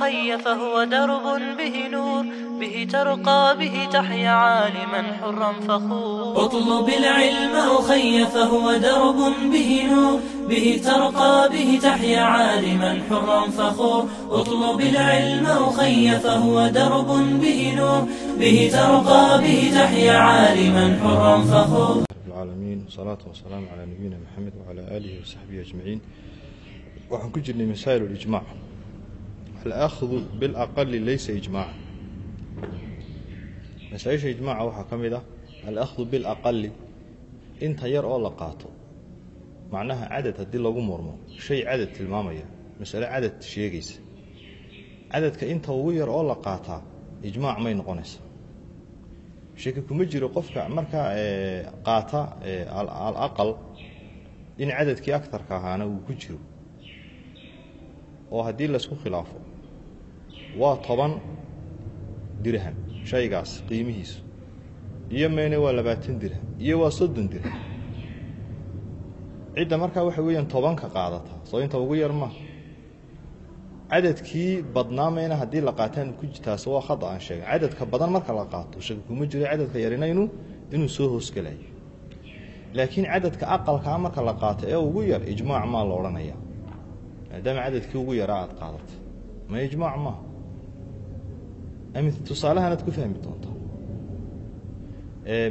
الخي فهو درب به نور به ترقى به تحيا عالما حرا فخور اطلب العلم أخي فهو درب به نور به ترقى به تحيا عالما حرا فخور اطلب العلم أخي فهو درب به نور به ترقى به تحيا عالما حرا فخور العالمين والصلاة على نبينا محمد وعلى آله وصحبه أجمعين وعن كل مسائل الإجماع alahdu bilaqali laysa ijmaaca masaaisha ijmaaca waxaa ka mid ah alahdu bilaqali inta yar oo la qaato macnaha cadad haddii lagu murmo shay cadad tilmaamaya masale cadad sheegaysa cadadka inta ugu yar oo la qaataa ijmaac may noqonaysa sheki kuma jiro qofka markaa qaata alaqal in cadadkii akarka ahaana uu ku jiro oo haddii laysku khilaafo waa toban dirham shaygaas qiimihiisu. Iyo mayne waa labaatan dirham iyo waa soddon dirham. Cidda markaa waxa weeyaan tobanka qaadata soo inta ugu yar ma. Cadadkii badnaa mayna haddii la qaataan ku taas waa khada aan sheegay. Cadadka badan marka la qaato shaki kuma jiro cadadka yarina inuu soo hoosgelayo laakiin cadadka aqalkaa marka la qaato ee ugu yar ijmaac maa la odhanaya maadaama cadadkii ugu yaraa aada qaadatay ma ijmaac ami tusaalahanaad ku fahmi doontaa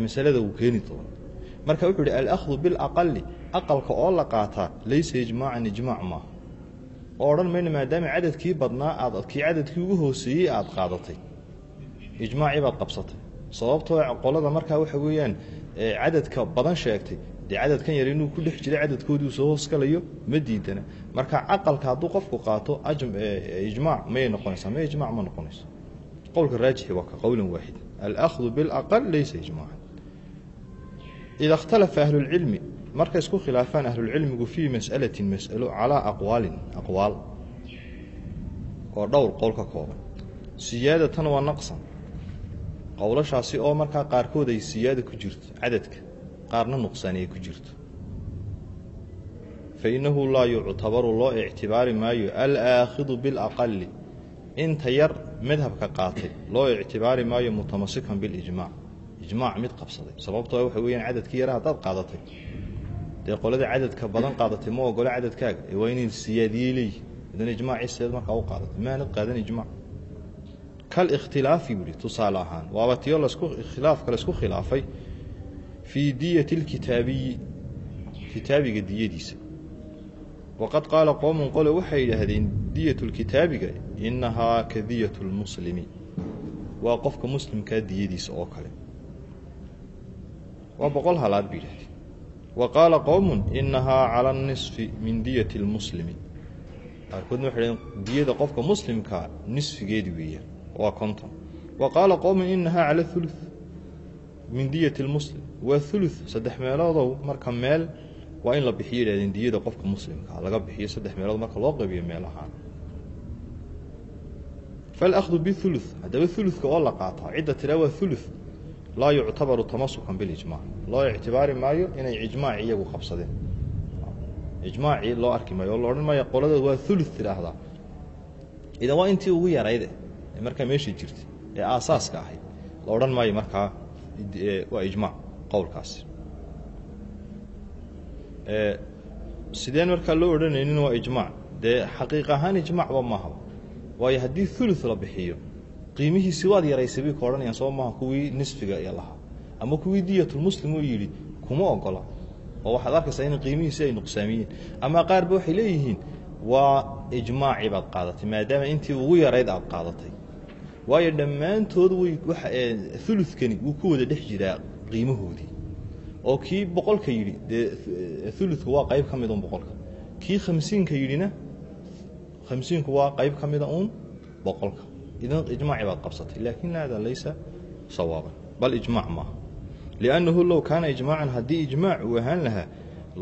masalada uu keeni doono. Marka wuxuu ihi alأkhdu biاlaqali aqalka oo la qaataa laysa ijmaacan ijmaac maaha. Oo odhan mayno maadaama cadadkii badnaa aad kii cadadkii ugu hooseeyey aada qaadatay. Ijmaacii baad qabsatay. Sababtoo qolada markaa waxa weeyaan cadadka badan sheegtay dee cadadkan yar inuu ku dhex jiray cadadkoodii soo hoosgalayo ma diidana. Marka caqalka hadduu qofku qaato ijmaac mayay noqonaysaa ma ijmac ma noqonayso qowlka raajixi waa ka qowla waaxida alahdu bilaqal leysa ijmaaca ida ikhtalafa ahlulcilmi markay isku khilaafaan ahlulcilmigu fii masalatin masalo calaa aqwaalin aqwaal oo dhowr qowl ka kooban siyaadatan waa naqsan qowlashaasi oo markaa qaarkood ay siyaada ku jirto cadadka qaarna nuqsaaniye ku jirto fa innahu laa yuctabaru loo ictibaari maayo alaakhidu bilaqali inta yar madhabka qaatay loo ictibaari maayo mutamasikan bilijmaac ijmaac mid qabsaday. Sababtoo waxa weyaan cadadkii yara haddaad qaadatay. Dee qolada cadadka badan qaadatay ma ogolo cadadkaaga waa inay siyaadiyey leeyihi idan ijmaaci seed markaa u qaadatay. Maanad qaadan ijmaac kalikhtilaafi buu ihi tusaale ahaan. Waaba tiyo khilaafka laysku khilaafay fii diyati lkitaabiyi kitaabiga diyadiisa. Waqad qaala qowmun qole waxay yidhaahdeen diyatu lkitaabiga innahaa ka diyatu lmuslimi waa qofka muslimkaa diyadiisa oo kale. Waa boqol halaad bay yidhahdeen wa qaala qowmun innahaa cala nisfi min diyati lmuslimi qaarkoodna waxay dhahdeen diyada qofka muslimkaa nisfigeedi weeyaan. Waa konton. Wa qaala qowmun inahaa cala ulu min diyati lmuslim waa ulu saddex meeloodow marka meel waa in la bixiyo yidhahdeen diyada qofka muslimkaa laga bixiyo saddex meelood marka loo qaybiyo meel ahaan falahdu biulu haddaba uluka oo la qaataa cidda tiraa waa ulu laa yuctabaru tamasukan bilijmac loo ictibaari maayo inay ijmaac iyagu qabsadeen ijmaacii loo arki maayo oo la odhan maayo qoladood waa ulu tidhaahdaa idan waa intii ugu yarayde ee markaa meesha jirtay ee aasaaska ahayd la odhan maayo markaa waa ijmaac qowlkaasi sideen markaa loo odhanaynin waa ijmaac dee xaqiiq ahaan ijmaacba maahaba waayo haddii ulu la bixiyo qiimihiisi waad yaraysay bay ka odhanayaan soo maaha kuwii nisfiga ee lahaa. Ama kuwii diyatulmuslim oo yidhi kuma ogola. Oo waxaad arkaysaa in qiimihiisi ay nuqsaamiyeen ama qaarba waxay leeyihiin waa ijmaacii baad qaadatay maadaama intii ugu yarayd aad qaadatay. Waayo dhammaantood ulukani wuu ku wada dhex jiraa qiimahoodii. Oo kii boqolka yidhi dee uludku waa qayb ka mid un boqolka. Kii khamsiinka yidhina khamsiinku waa qayb ka mida uun boqolka. Idan ijmaaci baad qabsatay laakin hada laysa sawaaban. Bal ijmaac maaha. Liannahu low kaana ijmaacan haddii ijmaac uu ahaan lahaa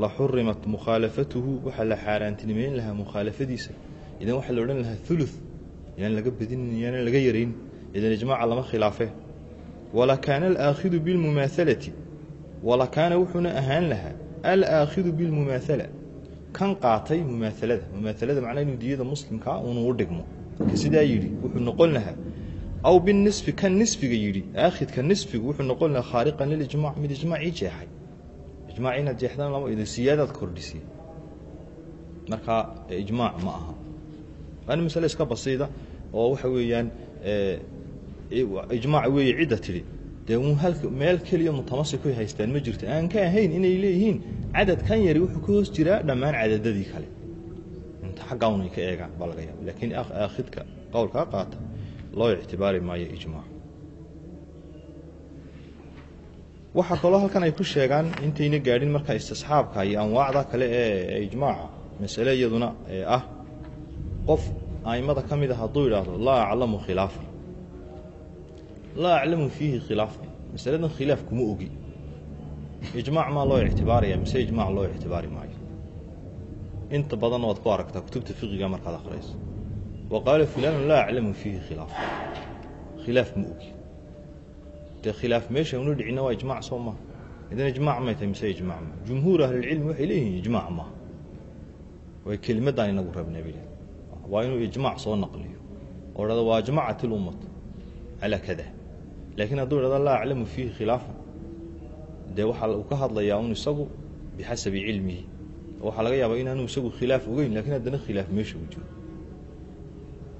la xurimat mukhaalafatuhu waxaa la xaaraantinimeyn lahaa mukhaalafadiisa. Idan waxaa la odhan lahaa ulu yaan laga badinin yaana laga yarayn idan ijmaaca lama khilaafee walakaana alaakhidu bilmumaahalati walakaana wuxuuna ahaan lahaa alaakhidu bilmumaahala kan qaatay mumaahalada mumaahalada macnaa inuu diyada muslimkaa unu u dhigmo. Sidaa yidhi? Wuxuu noqon lahaa. Aw binisfi kan nisfiga yidhi. Aakhidka nisfigu wuxuu noqon lahaa khaariqan lilijmac mid ijmaacii jeexay. Ijmaac inaad jeexdaan lama siyaadaad kordhisay. Marka ijmaac ma aha. Waana masale iska basiida oo waxa weeyaan ijmaac weeye cidda tidhi. Dee meel keliya mutamasikoy haystaan ma jirto aan ka ahayn inay leeyihiin cadad kan yari wuxuu ka hoos jiraa dhammaan cadadadii kale. Inta ka eegaan baa laakiin aakhidka qowlkaa qaata loo ictibaari maayo ijmaac. Waxaa kaloo halkan ay ku sheegaan intayna gaadhin marka istisxaabka iyo anwaacda kale ee ijmaaca masale iyaduna ee ah qof aimada ka mid a hadduu idhaahdo laa aclamu khilaafa. Laa aclamu fiihi khilaafa. Masaladan khilaaf kuma ogi ijmaac maa loo ictibaaraya mise ijmaac loo ictibaari maayo? Inta badan waad ku aragtaa kutubta fiqiga markaad akhrayso wa qaala fulaanu laa aclamu fiihi khilaafa khilaaf ma ogi. Dee khilaaf meesha una dhicina waa ijmaac soo maha idan ijmaac may tahay mise ijmaac ma jumhuur ahlilcilmi waxay leeyihiin ijmaac maaha way kelimadaan inagu rabnaa bil waa inuu ijmaac soo naqliyo. Oo dhahdo waa ajmacat ilummat calaa kada laakiin hadduu idhahdo laa aclamu fiihi khilaafa dee waxaa uu ka hadlayaa un isagu bixasabi cilmihi waxaa laga yaabaa inaanu isagu khilaaf ogeyn lakiin haddana khilaaf meesha u jiro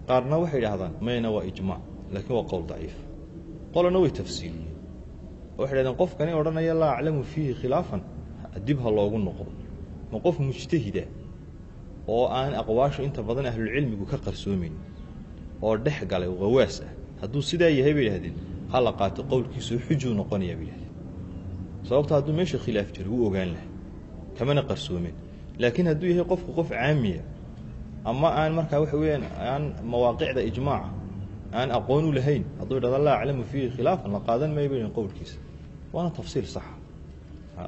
qaarna waxay idhahdaan mayna waa ijmaac laakiin waa qowl daciif. Qolana way tafsiiliyeen waxay dhahdeen qofkani odhanaya laa aclamu fiihi khilaafan dib ha loogu noqdo. Ma qof mujtahida oo aan aqwaashu inta badan ahlulcilmigu ka qarsoomayn oo dhex galay oo qawaas ah hadduu sidaa yahay bay idhahdeen ha la qaato qowlkiisao xujuu noqonayaa bay idhahdeen sababto hadduu meesha khilaaf jiro wuu ogaan lahay. Kamana qarsoomen laakiin hadduu yahay qofku qof caamiya ama aan markaa waxa weeyaan aan mawaaqicda ijmaaca aan aqoon u lahayn hadduu idhahdo laa aclamu fiihi khilaafan la qaadan maayo bay qowlkiisa. Waana tafsiil saxa.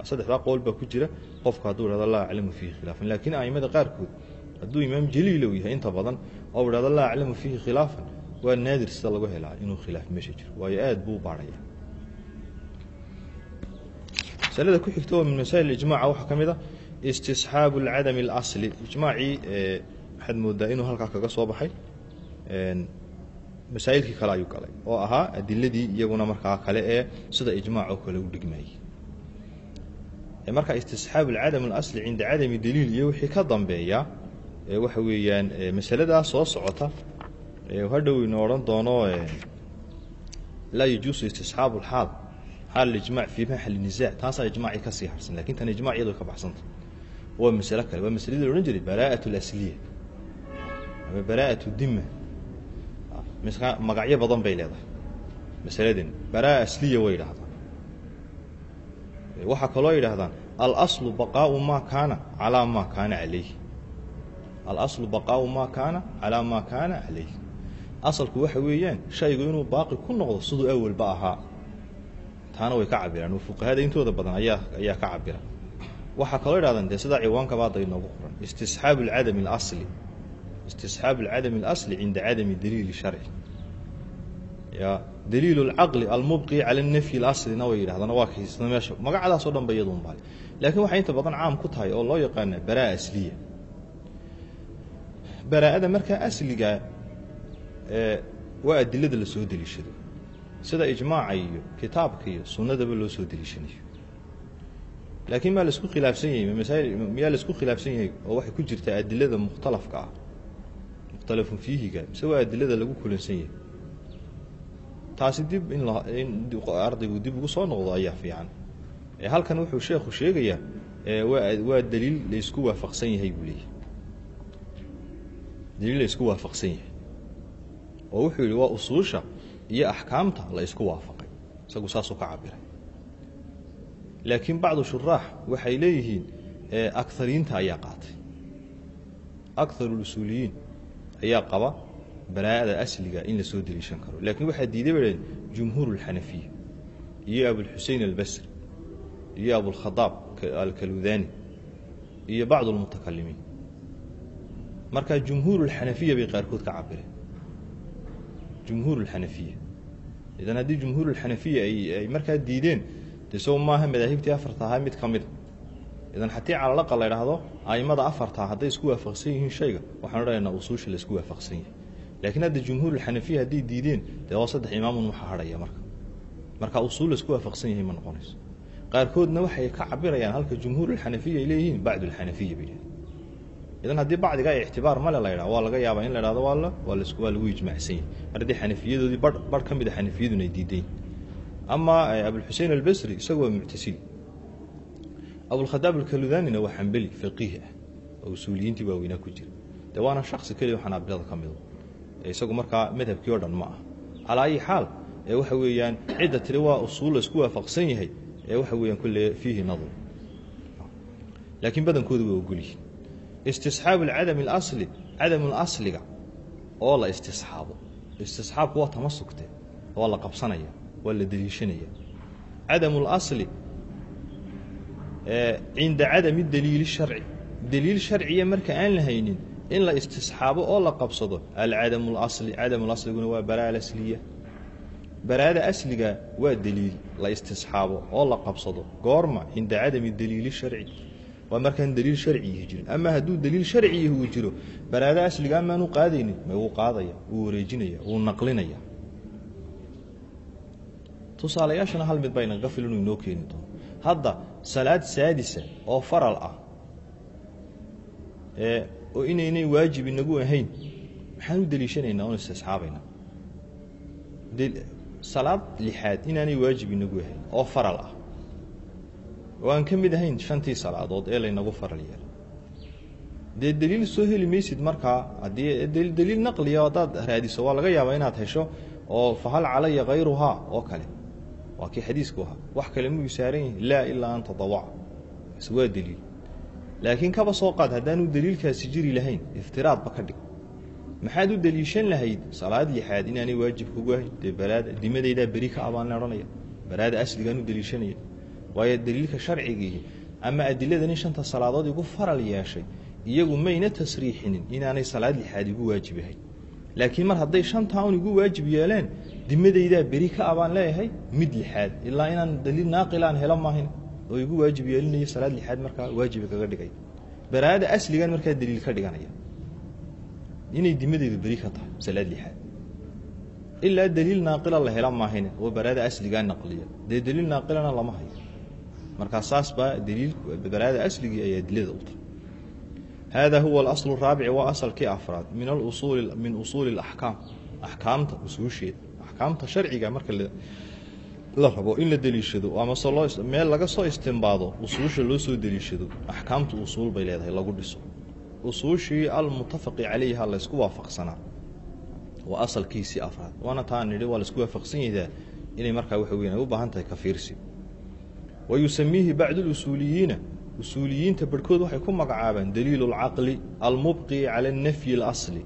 Saddexdaa qowl baa ku jira qofku hadduu idhahdo laa aclamu fiihi khilaafan. Laakiin aimada qaarkood hadduu imaam jaliilow yahay inta badan oo idhahdo laa aclamu fiihi khilaafan waa naadir sida lagu helaa inuu khilaaf meesha jiro. Waayo aad buu baarhaya masalada ku xigta oo min masaa'il ijmaca waxaa ka mid a istisxaabu alcadami alasli. Ijmaacii waxaad moodaa inuu halkaa kaga soo baxay masaa'ilkii kale ayuu galay oo ahaa adiladii iyaguna markaa kale ee sida ijmaac oo kale u dhigmayay marka istisxaabu alcadam alasli cinda cadami daliil iyo wixii ka dambeeya waxa weeyaan masaladaa soo socota hadhow ina odhan doono laa yajuusu istisxaabu alxaal xaal ijmac fii maxali nisaac taasaa ijmaacii ka sii harsan laakiin tan ijmac iyadoo ka baxsanta waa masalo kale waa masaladii la odhan jiray baraa'at alasliya ama baraa'at dima magacyo badan bay leedahay masaladan baraa asliya way yidhahdaan waxaa kaloo yidhahdaan alaslu baqaau maa kaana calaa maa kaana calayh alaslu baqaau maa kaana calaa maa kaana calayh asalku waxa weeyaan shaygu inuu baaqi ku noqdo siduu awalba ahaa taana way ka cabiraan fuqahada intooda badan ayaa ayaa ka cabira waxaa kaloo yidhahdaan dee sidaa ciwaankaaba hadda inoogu qoran. Istisxaabu alcadami alasli istisxaabu alcadami alasli cinda cadami daliili sharci. Ya daliil اlcaqli almubqi cala nafyi اlaslina way yidhahdaan waa kaysna meesha magacadaasoo dhan ba iyadun bale laakiin waxay inta badan caam ku tahay oo loo yaqaana baraa asliya. Baraa'ada markaa asliga waa adilada la deliishado sida ijmaaca iyo kitaabka iyo sunnadaba loo soo deliishanayo laakiin maa la isku khilaafsan yahay masail miyaa la isku khilaafsan yahay oo waxay ku jirtaa adilada mukhtalafka ah mukhtalafun fiihiga mise waa adilada lagu kulansan yahay. Taasi dib in in ardaygu dib ugu soo noqdo ayaa fiican. Halkan wuxuu sheekhu sheegayaa waa waa daliil laysku waafaqsan yahay buu leeyahy daliil laysku waafaqsan yahay. Oo wuxuu yidhi waa usuusha iyo axkaamta la isku waafaqay isagu saasuu ka cabiray laakiin bacdu shuraax waxay leeyihiin akariinta ayaa qaatay akaru usuuliyiin ayaa qaba baraa'ada asliga in la soo deliishan karo laakiin waxaa diiday ba dhaheen jumhuur اlxanafiya iyo abulxusein albasri iyo abulkhadaab alkaludani iyo bacdu اlmutakalimiin marka jumhuur اlxanafiya bay qaarkood ka cabireen jumhuur اlxanafiya idan haddii jumhuur اlxanafiya ay markaa diideen de maaha madaahibtii afarta ahaa mid ka mida idan hatii calalaqa la idhaahdo aimada afartaa hadday isku waafaqsan yihiin shayga waxaan odhanaynaa usuusha la isku waafaqsan yahay. Laakiin hadda jumhuurulxanafiya hadday diideen dee waa saddex imaamun waxa hadhaya marka. Marka usuul la isku waafaqsan yahay ma noqonayso. Qaarkoodna waxay ka cabirayaan halka jumhuurulxanafiya ay leeyihiin bacdulxanafiya bay idan haddii bacdiga ay ictibaar male la yidhaha waa laga yaabaa in la idhahdo waa la waa las waa lagu ijmaacsan yahay mar haddii xanafiyadoodii bar bar ka mid a xanafiyaduna ay diidayn ama abulxusein albasri isagu waa muctasili abulkhadaab alkaludanina waa xambeli faqiih ah oo usuuliyiintii waaweynaa ku jira dee waana shaksi keliya xanaabilada ka mido isagu markaa madhabkii oo dhan ma ah calaa ayi xaal ee waxa weeyaan cidda tiri waa usuul la isku waafaqsan yahay ee waxa weeyaan kulle fiihi nadr laakiin badankoodu waa ogolyihin istisxaabu cadam اlasli cadam اlasliga oo la istisxaabo istisxaabku waa tamasugte waa la qabsanaya waa la deliishanaya cadam اlasli cinda cadami daliili sharci daliil sharciya marka aan la haynin in la istisxaabo oo la qabsado alcadam اlasli cadam اlasliguna waa baraa asliya baraada asliga waa daliil la istisxaabo oo la qabsado goorma cinda cadami daliili sharci waa markaan daliil sharciyihi jirin ama hadduu daliil sharciyihi uu jiro baraada asliga amaanu qaadaynin ma wuu qaadaya wuu wareejinaya wuu naqlinaya. Tusaalayaashana hal mid bayna gafil inuu inoo keeni doono. Hadda salaad saadisa oo faral ah oo inaynay waajib inagu ahayn maxaan u deliishanaynaa oon istisxaabaynaa salaad lixaad inaanay waajib inagu ahayn oo faral ah oo aan ka mid ahayn shantii salaadood ee laynagu faral yeelay dee deliil soo heli maysid markaa haddii deliil naqliya haddaad raadiso waa laga yaabaa inaad hesho oo fahal calaya hayruhaa oo kale. Waa kii xadiisku ahaa. Wax kale muu saaran yahi laa ilaa an tadawaca bas waa deliil laakiin kaba soo qaad haddaanu deliilkaasi jiri lahayn iftiraadba ka dhig. Maxaad u deliishan lahayd salaad lixaad inaanay waajib kugu ahayn? Dee baraada dimadaydaa beri ka abaan la odhanaya baraada asligaan u deliishanaya waayo daliilka sharcigiihi ama adiladani shanta salaadood igu faral yeeshay iyagu mayna tasriixinin inaanay salaad lixaad igu waajib ahayn laakiin mar hadday shantaa igu waajib yeeleen dimadaydaa beri ka abaan leeyahay mid lixaad ilaa inaan daliil naaqilaan helo maahayn oo igu waajib yeelinayo salaad lixaad markaa waajiba kaga dhigay. Baraada asligan markaa daliil ka dhiganaya. Inay dimadeydu beri ka tahay salaad lixaad. Ilaa daliil naaqila la hela maahayn oo baraada asligaa naqliya. Dee daliil naaqilana lama hayo markaa saas baa daliil baraada asligii ayaa dilada u tahay. Hada huwa alaslu raabici waa asalkii afraad min alusuuli min usuuli اlaxkaam axkaamta usuusheeda axkaamta sharciga marka la rabo in la deliishado amase loo meel laga soo istimbaado usuusha loo soo deliishado axkaamtu usuul bay leedahay lagu dhiso. Usuushii almutafaqi calayha laysku waafaqsanaa waa asalkiisii afraad. Waana taa nidhi waa la isku waafaqsan yahaa inay markaa waxa weyan ay u baahan tahay ka fiirsi wa yusamiihi bacdu lusuuliyiina usuuliyiinta barhkood waxay ku magacaabaan daliilu اlcaqli almubqi cala nafyi اlasli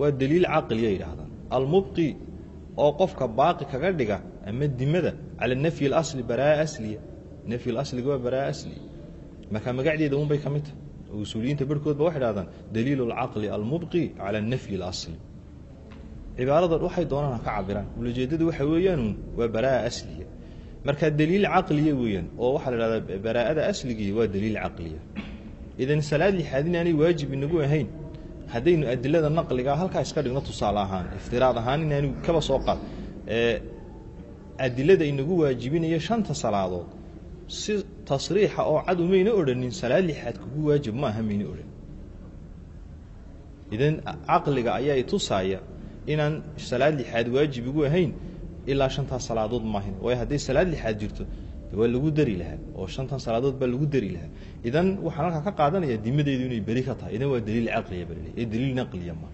waa daliil caqliya yidhaahdaan almubqi oo qofka baaqi kaga dhiga ama dimada cala nafyi اlasli baraa asliya nafyi asliga waa baraa asliya marka magacdeeda un bay ka mid tahay oo usuuliyiinta barhkood ba waxay dhahdaan daliilu اlcaqli almubqi cala nafyi اlasli cibaarada waxay doonaan ha ka cabiraan ulajeedadu waxa weeyaanuun waa baraa asliya marka daliil caqliya weeyaan oo waxaa la dhahdaa baraa'ada asligii waa daliil caqliya. Idan salaad lixaad inaanay waajib inagu ahayn haddaynu adilada naqligaa halkaa iska dhigno tusaale ahaan iftiraad ahaan inaanu kaba soo qaad adilada inagu waajibinaya shanta salaadood si tasriixa oo cad umayna odhanin salaad lixaad kugu waajib ma aha mayna odhan. Idan caqliga ayaa itusaaya inaan salaad lixaad waajib igu ahayn ilaa shantaas salaadood maahin waayo hadday salaad lixaad jirto waa lagu dari lahaa oo shantan salaadood baa lagu dari lahaa. Idan waxaan halkaa ka qaadanaya dimadeydu inay beri ka tahay. Idan waa daliil caqliya bal ee daliil naqliya ma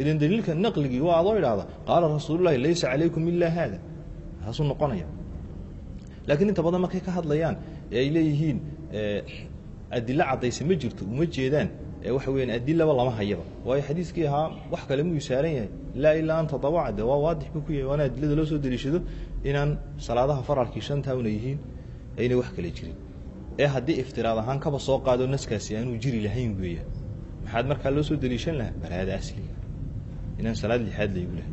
idan daliilka naqligii waa adoo idhaahda qaala rasuululahi laysa calaykum ilaa haada. Taasuu noqonaya. Laakiin inta badan markay ka hadlayaan ee ay leeyihiin adilo caddayse ma jirto uma jeedaan waxa weyaan adilaba lama hayaba. Waayo xadiiskii ahaa wax kale muu saaran yahay. Laa ilaa an tadawaca de waa waadix buu ku yahay waana adilada loo soo deliishado inaan salaadaha faralkii shantaa una yihiin ayna wax kale jirin. Ee haddii iftiraad ahaan kaba soo qaado naskaasi aanuu jiri lahayn weeyaan maxaad markaa loo soo deliishan lahaa? Baraada asliga inaan salaad lixaad laygu lahay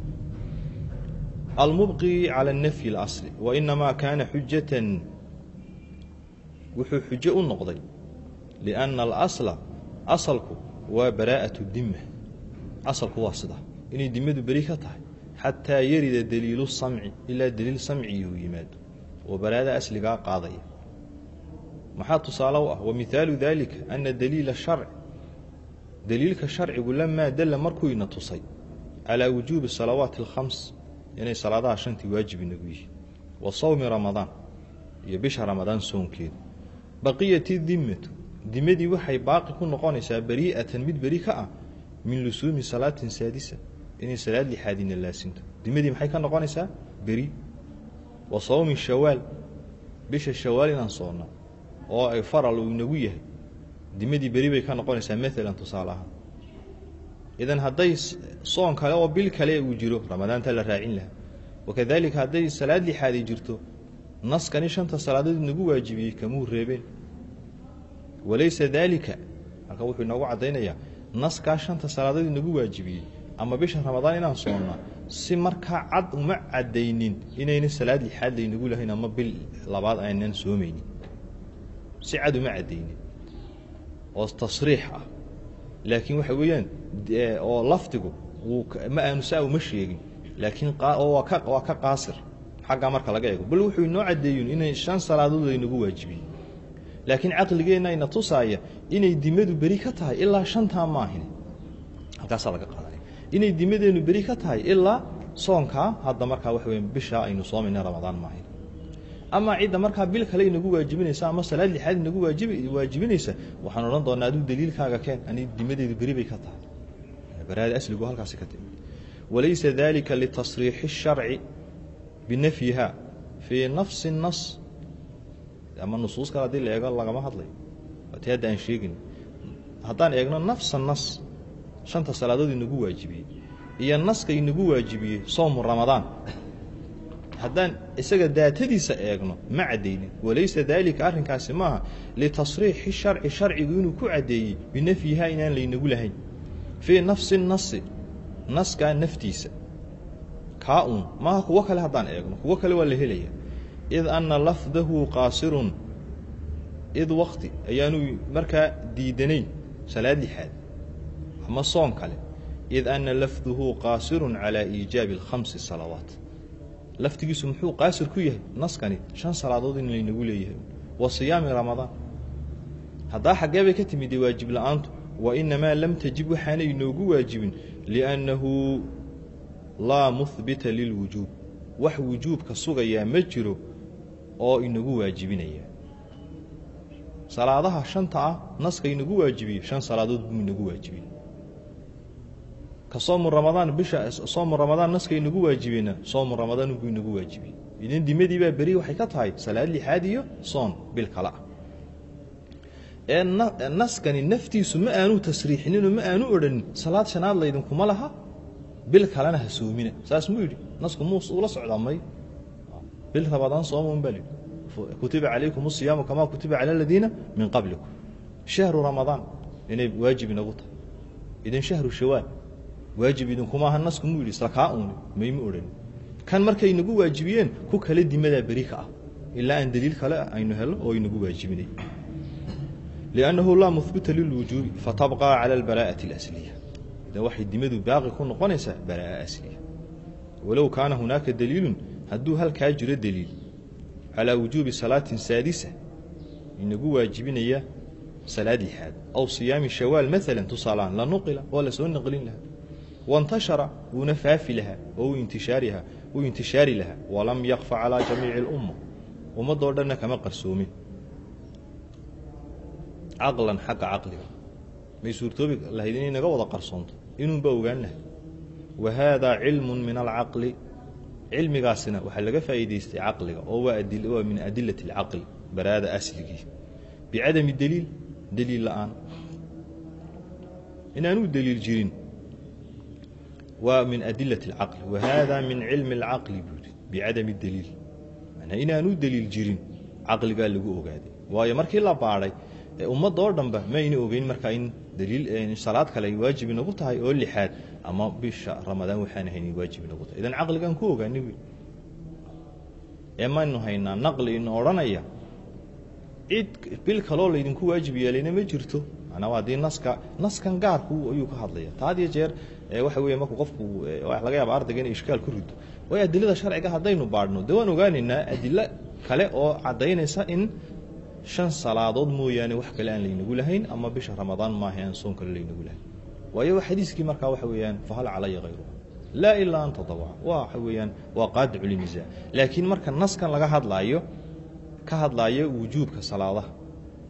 almubqi cala nafyi اlasli wainamaa kaana xujatan wuxuu xujo u noqday liana alasla asalku waa baraa'atu dima asalku waa sida. Inay dimadu beri ka tahay xataa yarida daliilu samci ilaa daliil samcigii uu yimaado oo baraada asligaa qaadaya. Maxaa tusaale u ah? Wa mihaalu dalika ana daliila sharci daliilka sharcigu lamaa dalla markuu ina tusay calaa wujuubi salawaati alkhams inay salaadaha shantii waajib inagu yihiin. Wa sawmi ramadaan iyo bisha ramadaan soonkeeda baqiyati dimmatu dimadii waxay baaqi ku noqonaysaa berii'atan mid beri ka ah min lusuumi salaatin saadisa. Inay salaad lixaadina laasinto dimadii maxay ka noqonaysaa? Beri. Wa sawmi shawaal. Bisha shawaal inaan soonna oo ay faral uu inagu yahay. Dimadii beri bay ka noqonaysaa maalan tusaale ahaan idan hadday soon kale oo bil kale uu jiro ramadaanta la raacin lahaa. Wakadalika hadday salaad lixaad ay jirto naskani shanta salaadood inagu waajibiyey kamuu reebeen walaysa daalika halka wuxuu inoogu caddaynayaa naskaa shanta salaadood inagu waajibiyey ama bisha ramadaan inaan soonnaa si markaa cad uma caddaynin inayna salaad lixaad laynagu lahayn ama bil labaad aynan soomaynin. Si cad uma caddaynin. Oo tasriix ah. Laakiin waxa weeyaan oo lafdigu wuu ma aanu saa uma sheegin. Laakiin waa ka qaasir. Xaggaa marka laga eego. Bal wuxuu inoo caddeeyin inay shan salaadood laynagu waajibiyey laakiin caqligeenna ina tusaaya inay dimadu beri ka tahay ilaa shantaa maahin halkaasaa laga qaadanaya inay dimadeennu beri ka tahay ilaa soonkaa hadda markaa waxa weya bishaa aynu soomayna ramadaan maahin ama cidda markaa bil kale inagu waajibinaysa ama salaad lixaad inagu waajib waajibinaysa waxaan odhan doonaa aduu daliilkaaga keen ani dimadeedu beri bay ka tahay baraada asligu halkaasi ka timid walaysa dalika litasriixi الsharci binafyiha fii nafsi الnas ama nusuus kale haddii la eego lagama hadlayo ti hadda aan sheegin haddaan eegno nafsa nas shanta salaadood inagu waajibiyey iyo naska inagu waajibiyey soomu ramadaan haddaan isaga daatadiisa eegno ma caddaynin walaysa daalika arrinkaasi maaha litasriixi sharci sharcigu inuu ku caddeeyey binafyiha inaan laynagu lahayn fii nafsi nasi naskaa naftiisa kaa uun maaha kuwo kale haddaan eegno kuwo kale waa la helaya id anna lafdahu qaasirun. Id wakti ayaanu markaa diidanayn salaad lixaad ama soon kale. Id anna lafduhu qaasirun calaa iijaabi alkhamsi salawaat. Laftigiisu muxuu qaasir ku yahay naskani shan salaadood in laynagu leeyahay. Wa siyaami ramadaan haddaa xaggee bay ka timid waajib la'aantu. Wa inamaa lam tajib waxaana inoogu waajibin liannahu laa muhbita lilwujuub. Wax wujuubka sugayaa ma jiro oo inagu waajibinaya salaadaha shanta ah naska inagu waajibiyey shan salaadood buu inagu waajibiyey ka soomu ramadaan bisha soomu ramadaan naska inagu waajibiyeyna soomu ramadaan buu inagu waajibiyey idin dimadii baa beri waxay ka tahay salaad lixaad iyo soon bil kale ah. Ee naskani naftiisu ma aanu tasriixinino ma aanu odhanin salaad shanaad laydinkuma laha bil kalena ha soomina. Saas muu yidhi nasku muu ula socdaa may bil ramadaan sooma un baa lidhi kutiba calaykum asiyaamu kamaa kutiba cala aladiina min qablikum shahru ramadaan inay waajib inagu tahay idin shahru shawaal waajib idinkuma aha nasku muu yidhi isla kaa uuni mayma odhanin kan markay inagu waajibiyeen ku kale dimadaa beri ka ah ilaa aan daliil kale aynu helo oo inagu waajibinay liannahu laa muhbita lilwujuubi fatabqaa cala albaraa'ati alasliya de waxay dimadu baaqi ku noqonaysaa baraa'a asliya walow kaana hunaaka daliilun hadduu halkaa jiro daliil calaa wujuubi salaatin saadisa inagu waajibinaya salaad lixaad aw siyaami shawaal maalan tusaalaan la nuqila waa la soo naqlin lahaa. Wantashara wuuna faafi lahaa oo uu intishaari lahaa walam yakfa calaa jamiici اlumma ummaddoo dhanna kama qarsoomin. Caqlan xagga caqliga. May suurtoobi lahayd inay naga wada qarsoonto inuunba ogaan lahay wa haadaa cilmu min alcaqli cilmigaasina waxaa laga faa'iidaystay caqliga oo waa waa min adilati اlcaqli baraada asligii bicadami deliil deliil la'aan inaanuu deliil jirin waa min adilati اlcaqli wa haadaa min cilmi اlcaqli buu yidhi bicadami deliil manaa inaanuu deliil jirin caqligaa lagu ogaaday waayo markii la baadhay ummadda oo dhanba ma ayna ogeyn markaa in daliil salaad kale ay waajib inagu tahay oo lixaad ama bisha ramadaan waxaan ahayn waajib inagu tahay idan caqligaan ku ogaanay wy ee maynu haynaa naqli ina odhanaya cid bil kaloo laydinku waajib yeelayna ma jirto. Manaa haddii naska naskan gaarku ayuu ka hadlaya. Ta had iyo jeer waxa weeye markuu qofku laga yaaba ardayga inay ishkaal ku rido waayo adilada sharciga haddaynu baadhno dee waan ogaanaynaa adilo kale oo caddaynaysa in shan salaadood mooyaane wax kale aan laynagu lahayn ama bisha ramadaan maaha aan soon kale laynagu lahayn waayo xadiiskii markaa waxa weeyaan fahal calaya hayruha laa ilaa an tadawaca waxa weeyaan waa qaadicu limisaa laakiin marka naskan laga hadlaayo ka hadlaayo wujuubka salaadaha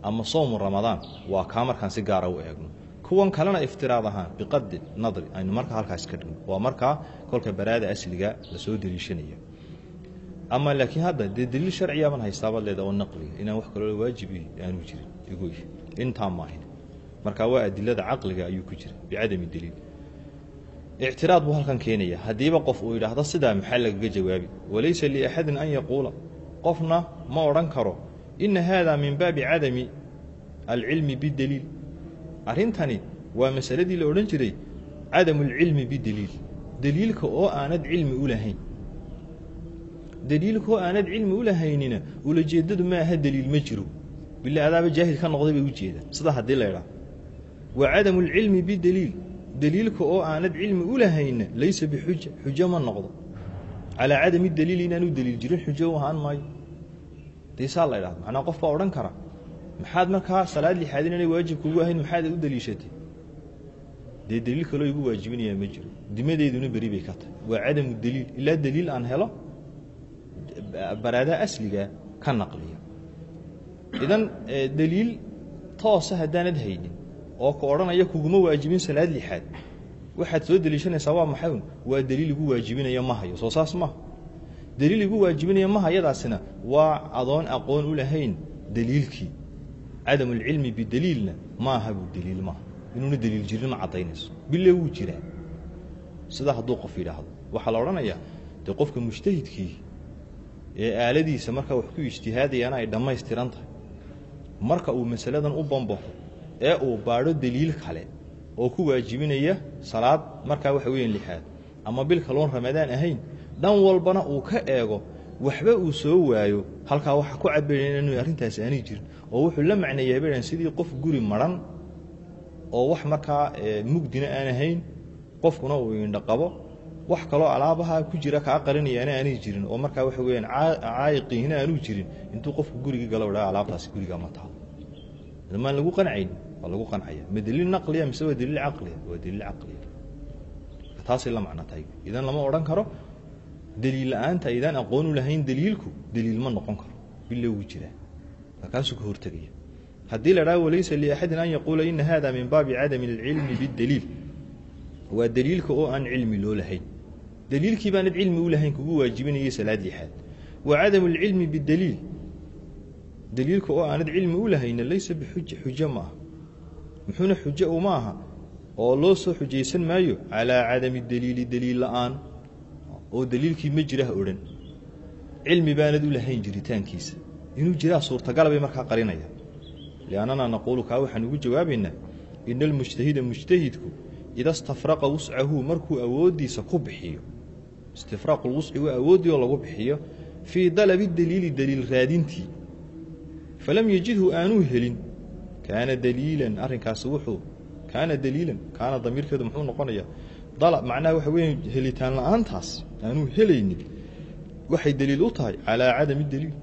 ama soomu ramadaan waa kaa markaan si gaara u eegno. Kuwan kalena iftiraad ahaan biqadi nadri aynu markaa halkaas ka dhigno. Waa markaa kolka baraada asliga la soo deliishanaya. Ama laakiin hadda dee daliil sharciyaabaan haystaabaad leeda oo naqliga inaan wax kaloo waajibi aanu jirin igu intaa maahin marka waa adilada caqliga ayuu ku jira bicadami daliil. Ictiraad buu halkan keenaya. Haddiiba qof uu yidhaahdo sidaa maxaa lagaga jawaabi? Walaysa liaxadin an yaquula. Qofna ma odhan karo ina haada min baabi cadami alcilmi bidaliil arrintani waa masaladii la odhan jiray cadamu alcilmi bidaliil daliilka oo aanad cilmi u lahayn. Daliilka oo aanad cilmi u lahaynina ulajeedadu ma aha daliil ma jiro. Bila adaaba jaahil ka noqday bay ujeedaan sidaa haddii la idhaah wa cadamu alcilmi bidaliil daliilka oo aanad cilmi u lahayna laysa bixuja xujo ma noqdo. Calaa cadami daliil inaanu daliil jirin xujo u ahaan maayo. Dee saa la idhahdo macnaa qof baa odhan kara maxaad markaa salaad lixaad inanay waajib kugu ahayn maxaad u daliishatay dee daliil kaloo igu waajibinayaa ma jiro. Dimadeeduna beri bay ka tahay. Waa cadamu daliil ilaa daliil aan helo baraadaha asliga ka naqliya. Idan daliil toosa haddaanad haynin oo ka odhanaya kuguma waajibin salaad lixaad. Waxaad soo deliishanaysaa waa maxay waa daliil igu waajibinaya ma hayo. Soo saas maha daliil igu waajibinaya ma hayadaasina. Waa adoon aqoon u lahayn daliilkii. Cadamu alcilmi bidaliilna maaha buu daliil maaha inuuna daliil jirin ma caddaynayso. Bile wuu jiraa. Sidaa hadduu qof yidhaahdo. Waxaa la odhanayaa dee qofka mujtahidkii ee aaladiisa markaa wax ku ijtihaadayaana ay dhammaystiran tahay. Marka uu masaladan u bambaxo ee uu baadho daliil kale oo ku waajibinaya salaad markaa waxa weeyaan lixaad. Ama bil kaloon ramadaan ahayn dhan walbana uu ka eego waxba uu soo waayo halkaa waxa ku cabeeya inu arrintaasi aanay jirin oo wuxuu la macneeyaa baydhan sidii qof guri maran oo wax markaa mugdina aan ahayn qofkuna uu indho qabo wax kaloo alaabaha ku jira kaa qarinayaana aanay jirin oo markaa waxa weyaan caayiqiihina aanu jirin intuu qofku gurigii galo dhaa alaabtaasi gurigaa ma taalo maan lagu qancayn waa lagu qancaya ma daliil naqliya mise waa daliil caqliya? Waa daliil caqliya. Taasay la macno tahay. Idan lama odhan karo daliil la'aanta aydaan aqoon u lahayn daliilku daliil ma noqon karo. Wuu jiraa markaasuu ka hortegaya haddii la dhaha walaysa liaxadin an yaquula ina hada min baabi cadami alcilmi bidaliil waa daliilka oo aan cilmi loo lahayn. Daliilkii baanad cilmi u lahayn kugu waajibinayay salaad lixaad wa cadamu alcilmi bidaliil daliilka oo aanad cilmi u lahayna laysa bixuja xujo ma aha muxuuna xujo uma aha oo loo soo xujaysan maayo calaa cadami daliili daliil la'aan oo daliilkii ma jira ha odhan. Cilmi baanad u lahayn jiritaankiisa. Inuu jiraa suurtagala bay markaa qarinaya. Liannana naquulu kaa waxaan ugu jawaabaynaa ina almujtahida mujtahidku ida stafraqa wuscahu markuu awooddiisa ku bixiyo istifraaqu lwusci waa awooddii oo lagu bixiyo fii dalabi daliili daliil raadintii falam yajidhu aanuu helin kaana daliilan arrinkaasi wuxuu kaana daliilan kaana damiirkeedu muxuu noqonayaa dalab macnaha waxa weeye helitaan la'aantaas aanuu helaynin waxay daliil u tahay calaa cadami daliil.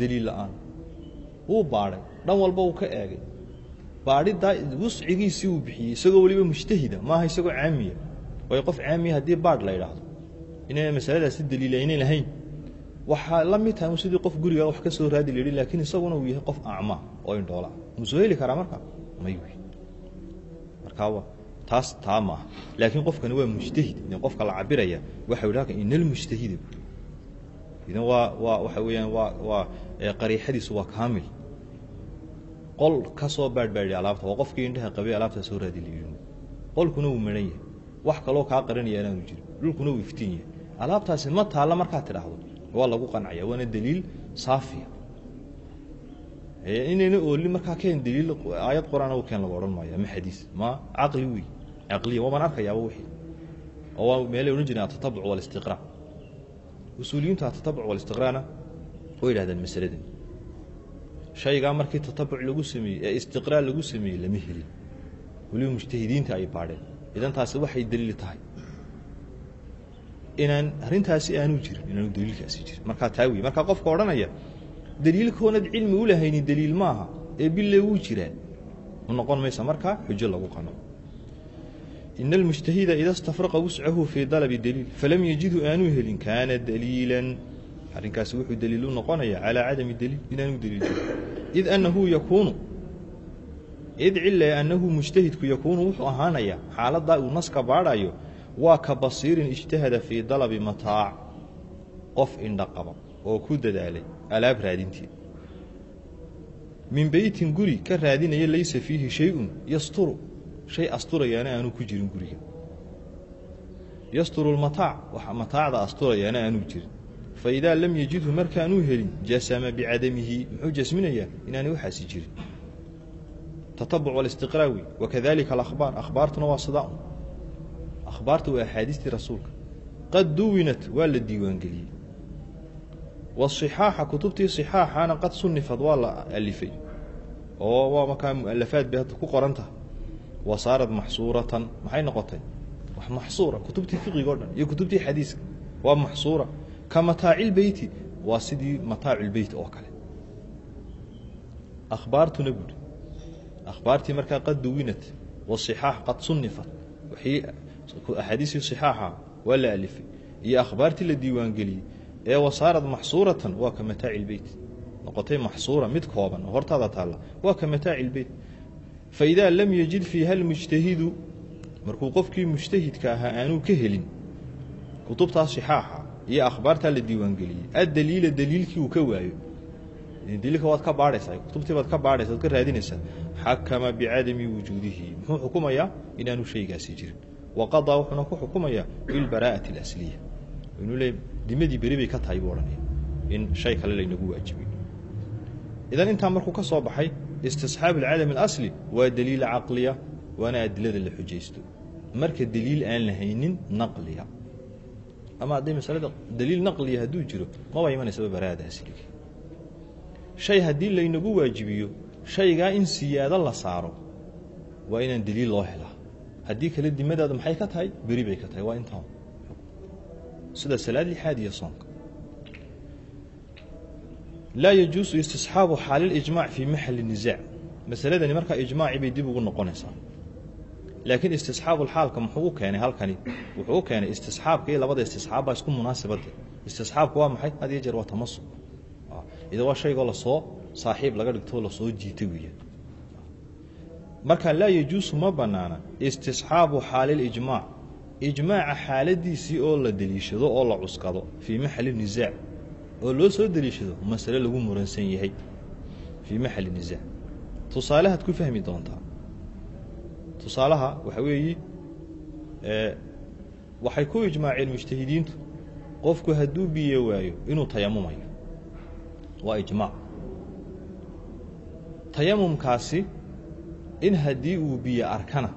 Daliil la'aan. Wuu baadhay dhan walba uu ka eegay. Baadhidaa wuscigiisii uu bixiyey isagoo weliba mujtahida maaha isagoo caamiya. Waayo qof caamiya haddii baadh la idhaahdo inayna masaladaasi daliila aynay lahayn waxaa la mid tahay sidii qof guriga wax ka soo raadi layihi laakiin isaguna uu yahay qof acmaa oo indhoola muu soo heli karaa markaa may markaa taas taa maaha laakiin qofkani waa mujtahid idan qofka la cabiraya waxa yidhi halkan ina almujtahida idan waa waa waxa weeyaan waa waa qariixadiisu waa kaamil. Qol ka soo baadhbaadhi alaabta waa qofkii indhaha qabay alaabtaa soo raadi layidhi qolkuna wuu maran yahay. Wax kaloo kaa qaranaya inaanu jirin dhulkuna wuu iftiin yahay. Alaabtaasi ma taalla markaad tidhaahdo. Waa lagu qancaya waana daliil saafiya inayna oolin markaa keen daliil aayad qur'aan keen lagu odhan maayo ama xadiis ma caqli wey caqliya waabaan arkayaaba wixii. Oo waa meelay odhan jireen atatabuc walistiqraa usuuliyiintu atatabuc walistiqraana way yidhahdeen masaladan. Shaygaa markii tatabuc lagu sameeyey ee istiqraa lagu sameeyey lama helin. Weliba mujtahidiinta ay baadheen. Idan taasi waxay daliil tahay. Inaan arrintaasi aanu jirin inaanu daliilkaasi jirin. Markaa taa wey markaa qofka odhanaya daliilkoonad cilmi u lahayni daliil maaha ee bille wuu jiraa u noqon maysa markaa xujo lagu qano. In almujtahida ida stafraqa wuscahu fii dalabi daliil. Falam yajidhu aanuu helin kaana daliilan. Arrinkaasi wuxuu daliil u noqonaya calaa cadami daliil inaanu jirin. Id anahu yakuunu. Id cile annahu mujtahidku yakuunu wuxuu ahaanayaa xaaladdaa uu naska baadhayo waa ka basiirin ijtahada fii dalabi mataac qof indha qaba oo ku dadaalay alaab raadinteed min beytin guri ka raadinaya laysa fiihi shay-un yasturu shay asturayaana aanu ku jirin guriga. Yasturu lmataac waxa mataacda asturayaana aanu jirin. Fa idaa lam yajidhu markaanuu helin jasama bicadamihi muxuu jasminayaa inaanay waxaasi jirin. Tatabuc alistiqraawi wakadalika alakhbaar akhbaartuna waa sidaa un akhbaarta waa axaadiistii rasuulka. Qad duwinat waa la diiwaangeliyey wasixaaxa kutubtii sixaaxana qad sunifad waa la alifay. Oo waa markaa mualafaad bay hadda ku qoran tahay. Wa maxsuuratan maxay noqotay? Wax maxsuura kutubtii fiqiga o dhan iyo kutubtii xadiiska. Waa maxsuura. Ka mataacilbeyti waa sidii mataaculbeyt oo kale. Akhbaartuna buuri akhbaartii markaa qad duwinat. Wasixaax qad sunifat wixii axaadiistii sixaaxa waa la alifay. Iyo akhbaartii la diiwaangeliyey ee wasaarad maxsuuratan waa ka mataaci lbeyt noqotay maxsuura mid kooban oo hortaada taalla waa ka mataaci lbeyt fa idaa lam yajid fiiha almujtahidu markuu qofkii mujtahidka ahaa aanuu ka helin kutubtaas sixaaxa iyo akhbaartaa la diiwaangeliyey. Addaliila daliilkii uu ka waayo. Daliilka waad ka baadhaysaa kutubtii baad ka baadhaysa waad ka raadinaysaa. Xakama bicadami wujuudihi muxuu xukumayaa inaanu shaygaasi jirin. Waqadaa wuxuuna ku xukumayaa bilbaraa'ati alasliya dimadii beri bay ka tahay buu odhanaya in shay kale laynagu waajibiyo idan intaa markuu ka soo baxay istisxaabu alcadam alasli waa daliil caqliya waana adilada la xujaysto. Marka daliil aan lahaynin naqliya. Ama hadday masalada daliil naqliya hadduu jiro maba imanaysaba baraa'ada asliga. Shay haddii laynagu waajibiyo shaygaa in siyaado la saaro waa inaan daliil loo helaa. Haddii kale dimadaada maxay ka tahay? Beri bay ka tahay waa intaa sida salaad lixaad iyo soonka. Laa yajuusu istisxaabu xaalilijmaac fii maxali nisaac masaladani markaa ijmaacii bay dib ugu noqonaysaa. Laakiin istisxaabulxaalka muxuu u keenay halkani? Wuxuu u keenay istisxaabka iyo labada istisxaabbaa isku munaasibade istisxaabka waa maxay? Had iyo jeer waa tamasuk ida waa shaygoo la soo saaxiib laga dhigtoo la soo jiitay weya marka laa yajuusu ma banaana istisxaabu xaalilijmaac ijmaaca xaaladiisii oo la deliishado oo la cuskado fii maxali nisaac oo loo soo deliishado masale lagu muransan yahay fii maxali nisaac tusaalehaad ku fahmi doontaa. Tusaalaha waxa weeyi waxay ku ijmaaceen mujtahidiintu qofku hadduu biyo waayo inuu tayamumayo waa ijmaac. Tayamumkaasi in haddii uu biyo arkana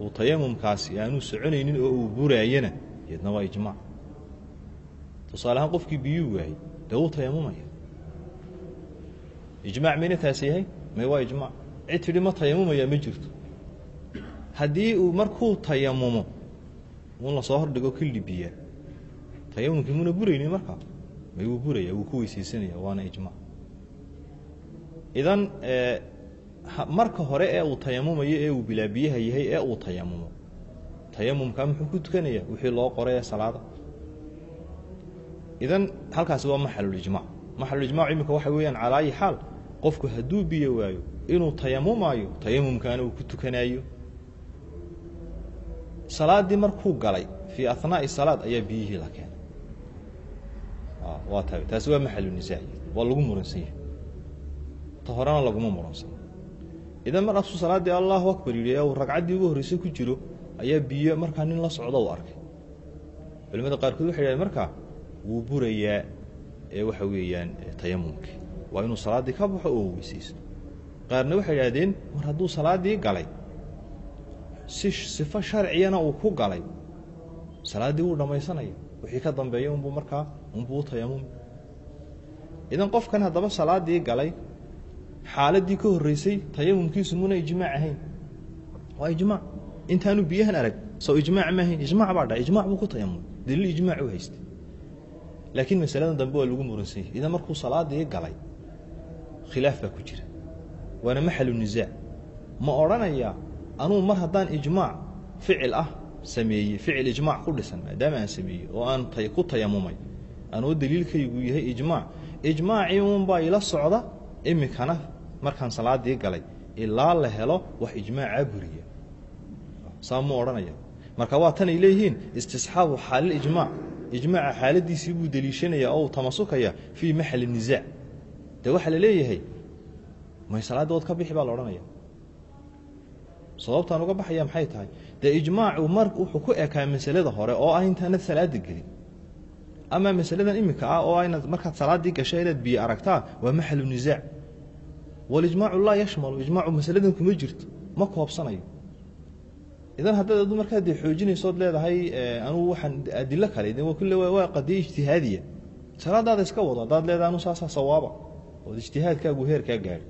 uu tayamumkaasi aanu soconaynin oo uu buraayana iyadna waa ijmaac tusaale ahaan qofkii biyuu waayey dee wuu tayamumaya ijmaac mayna taasi yahay? May waa ijmaac cid tidhi ma tayamumaya ma jirto. Haddii uu markuu tayamumo un la soo hordhigo kildhi biyaa tayamumkii muna buraynin markaa may wuu buraya wuu ku weysaysanaya waana ijmaac idan marka hore ee uu tayamumayo ee uu bilaa biyaha yahay ee uu tayamumo tayamumka muxuu ku tukanaya wixii loo qoray ee salaada. Idan halkaasi waa maxalulijmac maxalulijmac imika waxa weeyaan calaa ayi xaal qofku hadduu biyo waayo inuu tayamumaayo tayamumkaana uu ku tukanayo salaaddii markuu galay fii ahnaa'i salaad ayaa biyihii la keenay. Waa ta taasi waa maxalu nisaaci waa lagu muransan yahay. Ta laguma muransan idan mar asuu salaaddii allahu akbar yidhi ee ragcaddii ugu horreysay ku jiro ayaa biyo markaa nin la socdo u arkay. Culimada qaarkood waxay yidhahdeen markaa wuu burayaa ee waxa weeyaan tayamumkii waa inuu salaaddii ka baxo oo weysaysto. Qaarna waxay idhahdeen mar hadduu salaaddii galay si sifo sharciyana uu ku galay salaaddii wuu dhammaysanaya wixii ka dambeeya unbuu markaa unbuu u tayamumi idan qofkan haddaba salaaddii galay xaaladii ka horreysay tayamumkiisu ijmaac ahayn. Waa ijmaac. Intaanu biyahan arag soo ijmaac ma ahayn ijmaac baa dhaca ijmaac buu ku tayamumay daliil ijmaac u haystay. Laakiin masaladan dambe waa lagu muransan yahay idan markuu salaadii galay khilaaf baa ku jira. Waana maxalu nisaac ma odhanayaa anuu mar haddaan ijmaac ficil ah sameeyey ficil ijmaac ku dhisan maadaama aan sameeyey oo aan ku tayamumay anoo daliilkaygu yahay ijmaac ijmaacii uunbaa ila socda iminkana markaan salaadii galay ilaa la helo wax ijmaacaa buriya. Saa muu odhanaya. Marka waa tanay leeyihiin istisxaabu xaalilijmaac ijmaaca xaaladiisii buu deliishanaya oo uu tamasukaya fii maxali nisaac dee waxaa la leeyahay? May salaadood ka bixi baa la odhanaya. Sababtaan uga baxaya maxay tahay? Dee ijmaacu mar wuxuu ku ekaa masalada hore oo ah intaanad salaada gelin. Ama masaladan iminka ah oo inaad markaad salaadii gashay inaad biyo aragtaa waa maxalu nisaac walijmaacu laa yashmalu ijmaacu masaladan kuma jirto ma koobsanayo. Idan haddaad adu markaa dee xoojinaysood leedahay anugu waxaan adilo kale de kulle waa qadiya ijtihaadiya. Salaadaada iska wado haddaad leedahay anu saasaa sawaaba ood ijtihaadkaagu heerkaa gaadhi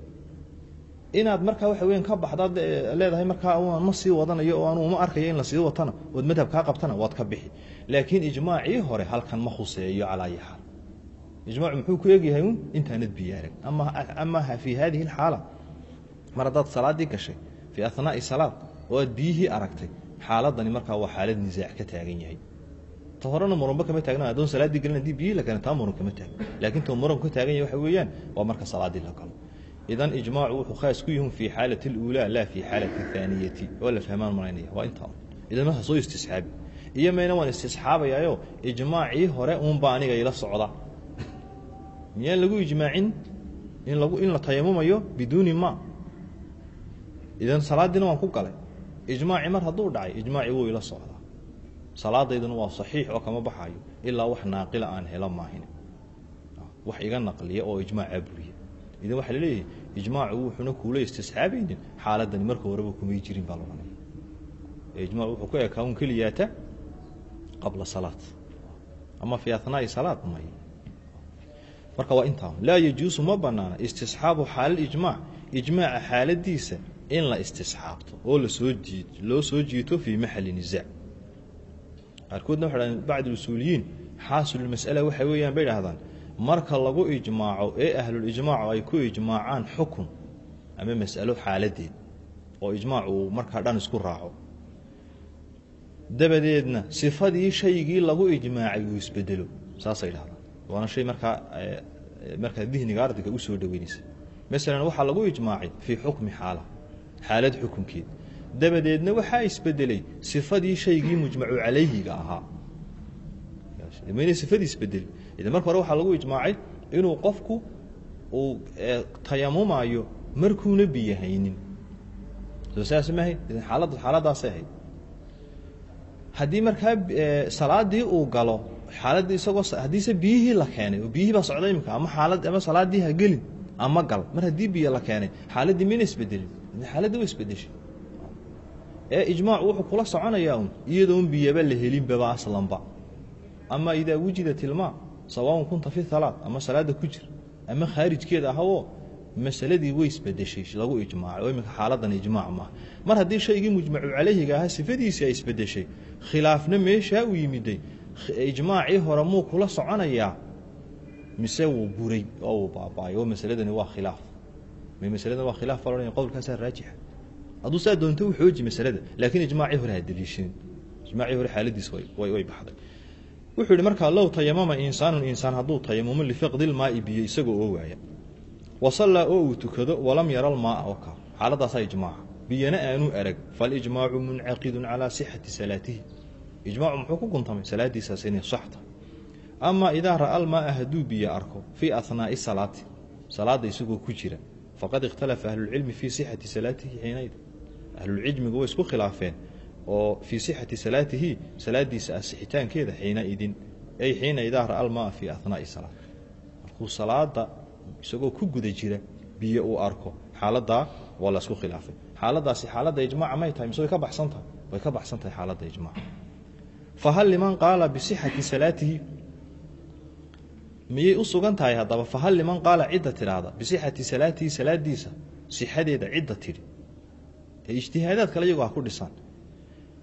inaad markaa waxa weyan ka baxdaad leedahay markaa ma sii wadanayo oo anu uma arkayo in la watana ood madhab kaa qabtana waad ka bixi. Laakiin ijmaacii hore halkan ma khuseeyo calaa ijmaacu muxuu ku egyahay un intaanad biyo arag ama ama fii hadihi alxaala. Mar haddaad salaadii gashay fii ahnaai salaad oo aad biyihii aragtay xaaladani markaa waa xaalad nisaac ka taagan yahay. Ta horena muranba kama taagna adoon salaaddii gelin haddii biyihii la keena taa muran kama taagna. Laakiin ta muran ka taagan yahay waxa weeyaan waa marka salaaddii la galo. Idan ijmaacu wuxuu khaas ku yihun fii xaalati اluulaa laa fii xaalati اthaaniyati oo la fahmaan malaynaya waa intaa idan marka soo istisxaabi. Iyo mayna waan istisxaabayaayo ijmaacii hore uunba aniga ila socda miyaan lagu ijmaacin in lagu in la tayamumayo biduuni ma. Idan salaadiina waan ku galay. Ijmaaci mar hadduu dhacay ijmaaci wuu ila socdaa. Salaadayduna waa saxiix oo kama baxayo ilaa wax naaqila aan helo maahin. Wax iga naqliya oo ijmaacaa buriya. Idan waxaa la leeyahay ijmaacu wuxuuna kuula istisxaabaynin xaaladani marka horeba kumay jirin baa laodhanaya ijmac wuxuu ku ekaa un keliyaata qabla salaad. Ama fii ahnaai salaad may marka waa intaa laa yajuusu ma banaana istisxaabu xaalalijmaac ijmaaca xaaladiisa in la istisxaabto oo la soo jiid loo soo jiito fii maxali nisaac qaarkoodna waxay dhahdeen bacd usuuliyiin xaasilulmas'ala waxa weeyaan bay dhahdaan marka lagu ijmaaco ee ahlulijmaacu ay ku ijmaacaan xukun ama mas'alo xaaladeed oo ijmaacu uu markaa dhan isku raaco. Dabadeedna sifadii shaygii lagu ijmaacay uu isbedelo saasay dhahdaan waana shay markaa markaa dihniga ardayga u soo dhaweynaysa masalan waxaa lagu ijmaacay fii xukmi xaala xaalad xukunkeed. Dabadeedna waxaa isbedelay sifadii shaygii mujmacu calayhiga ahaa. Mayna sifadii isbedeli idan marka hore waxaa lagu ijmaacay inuu qofku uu tayamumayo markuuna biyo haynin soo saas ma ahayd idan xaalad xaaladaasay ahayd. Haddii markaa salaadii uu galo xaaladii isagoo haddiise biyihii la keenay oo biyihii baa socda imika ama xaalad ama salaadii ha gelin ama gal mar haddii biyo la keenay xaaladii mina isbedelin xaaladii waa isbedeshay ee ijmaacu wuxuu kula soconayaa un iyadoon biyaba la helinbaba aslanba. Ama idaa wujidat ilmaa sawaaun kunta fi halaad ama salaada ku jir ama khaarijkeeda ahawoo masaladii way isbedeshay lagu ijmaacay iminka xaaladan ijmaac maaha. Mar haddii shaygii mujmacu calayhiga ahaa sifadiisii ay isbedeshay khilaafna meeshaa u yimiday ijmaacii hore muu kula soconayaa mise wuu buray oo uu baaba'ay oo masaladani waa khilaaf. May masaladan waa khilaaf loodhanaya qowlkaasaa raajixa hadduu saa doonto u xooji masalada laakiin ijmaacii hore ha daliishin. Ijmaacii hore xaaladiis way baxday. Wuxuu yihi markaa low tayamama insaanun insaan hadduu tayamumo lifiqdi lmaai biyo isagoo oo waaya. Wasallaa oo uu tukado walam yara lmaaa oo xaaladaasaa ijmaaca. Biyana aanuu arag falijmaacu muncaqidun calaa sixati salaatihi ijmaacu muxuu ku guntamay salaadiisaas inay saxta ama idaa ra'a almaaa hadduu biyo arko fii ahnaai salaati salaada isagoo ku jira faqad ikhtalafa ahlulcilmi fii sixati salaatihi xiinayd ahlulcilmigu way isku khilaafeen oo fii sixati salaatihi salaadiisa asixitaankeeda xiina idin ay xiina idaa ra'a almaaa fii ahnaai salaat markuu salaada isagoo ku guda jira biyo uu arko xaaladaa waa la isku khilaafay. Xaaladaasi xaaladda ijmaaca may tahay mise way ka baxsan tahay? Way ka baxsan tahay xaaladda ijmaaca fahal liman qaala bisixati salaatihi miyay u sugan tahay haddaba fahal liman qaala cidda tidhaahda bisixati salaatihi salaadiisa sixadeeda cidda tidhi ee ijtihaadaad kale iyagoo ha ku dhisaan